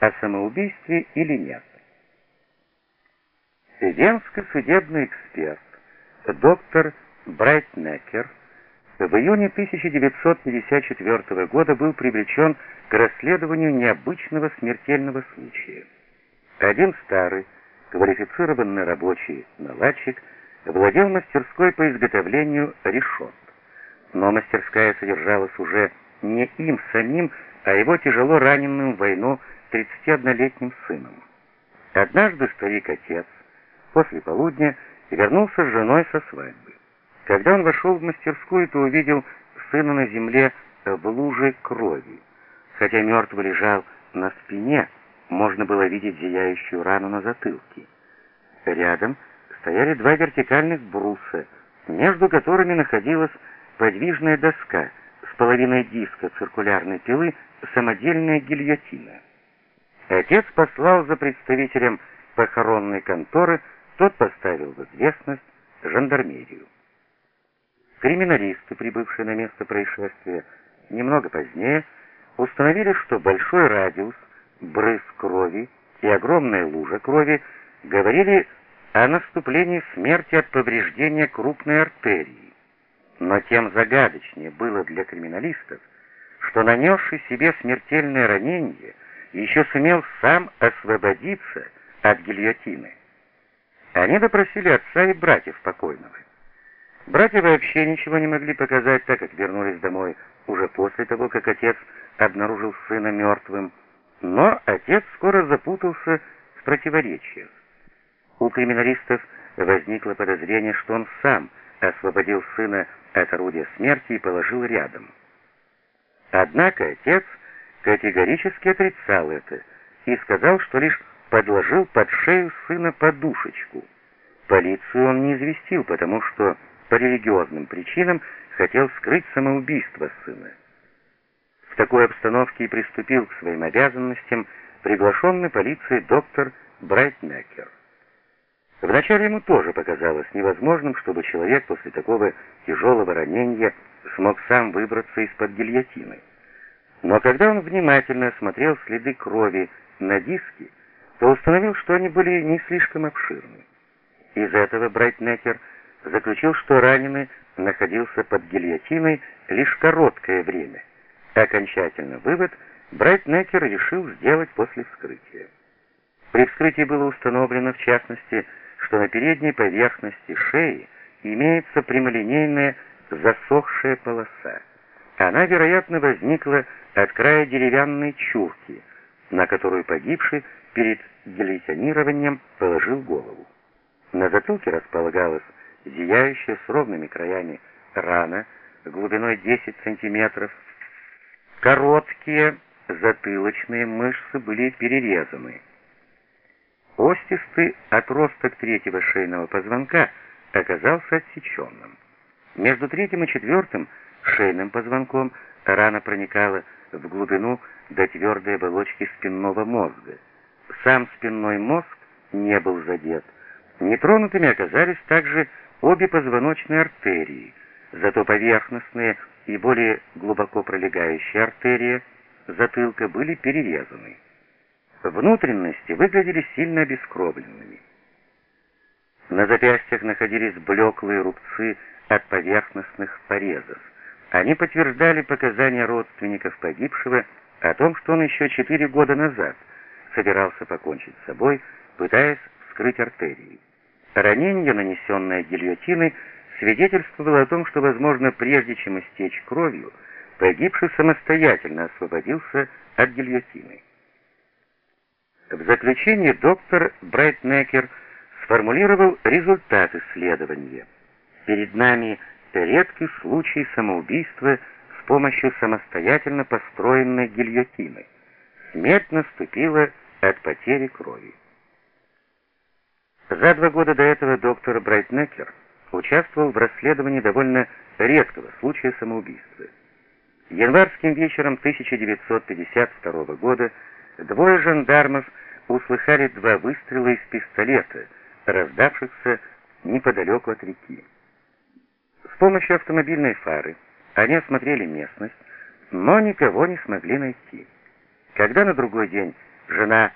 о самоубийстве или нет. Венский судебный эксперт доктор Брайтнекер в июне 1954 года был привлечен к расследованию необычного смертельного случая. Один старый, квалифицированный рабочий наладчик владел мастерской по изготовлению решет. Но мастерская содержалась уже не им самим, а его тяжело раненым в войну 31-летним сыном. Однажды старик-отец после полудня вернулся с женой со свадьбы. Когда он вошел в мастерскую, то увидел сына на земле в луже крови. Хотя мертвый лежал на спине, можно было видеть зияющую рану на затылке. Рядом стояли два вертикальных бруса, между которыми находилась подвижная доска с половиной диска циркулярной пилы, самодельная гильотина. Отец послал за представителем похоронной конторы, тот поставил в известность жандармерию. Криминалисты, прибывшие на место происшествия немного позднее, установили, что большой радиус, брызг крови и огромная лужа крови говорили о наступлении смерти от повреждения крупной артерии. Но тем загадочнее было для криминалистов, что нанесший себе смертельное ранение еще сумел сам освободиться от гильотины. Они допросили отца и братьев покойного. Братья вообще ничего не могли показать, так как вернулись домой уже после того, как отец обнаружил сына мертвым. Но отец скоро запутался в противоречиях. У криминалистов возникло подозрение, что он сам освободил сына от орудия смерти и положил рядом. Однако отец категорически отрицал это и сказал, что лишь подложил под шею сына подушечку. Полицию он не известил, потому что по религиозным причинам хотел скрыть самоубийство сына. В такой обстановке и приступил к своим обязанностям приглашенный полицией доктор Брайтмекер. Вначале ему тоже показалось невозможным, чтобы человек после такого тяжелого ранения смог сам выбраться из-под гильотины. Но когда он внимательно осмотрел следы крови на диске, то установил, что они были не слишком обширны. Из этого Брайтнекер заключил, что раненый находился под гильотиной лишь короткое время. Окончательно вывод Брайтнекер решил сделать после вскрытия. При вскрытии было установлено, в частности, что на передней поверхности шеи имеется прямолинейная засохшая полоса. Она, вероятно, возникла от края деревянной чурки, на которую погибший перед гильотинированием положил голову. На затылке располагалась зияющая с ровными краями рана глубиной 10 сантиметров. Короткие затылочные мышцы были перерезаны. Остистый отросток третьего шейного позвонка оказался отсеченным. Между третьим и четвертым шейным позвонком рана проникала в глубину до твердой оболочки спинного мозга. Сам спинной мозг не был задет. Нетронутыми оказались также обе позвоночные артерии, зато поверхностные и более глубоко пролегающие артерии затылка были перерезаны. Внутренности выглядели сильно обескровленными. На запястьях находились блеклые рубцы от поверхностных порезов. Они подтверждали показания родственников погибшего о том, что он еще четыре года назад собирался покончить с собой, пытаясь вскрыть артерии. Ранение, нанесенное гильотиной, свидетельствовало о том, что, возможно, прежде чем истечь кровью, погибший самостоятельно освободился от гильотины. В заключение доктор Брайтнекер сформулировал результат исследования. Перед нами редкий случай самоубийства с помощью самостоятельно построенной гильотины. Смерть наступила от потери крови. За два года до этого доктор Брайтнекер участвовал в расследовании довольно редкого случая самоубийства. Январским вечером 1952 года двое жандармов услыхали два выстрела из пистолета, раздавшихся неподалеку от реки. С помощью автомобильной фары они осмотрели местность, но никого не смогли найти. Когда на другой день жена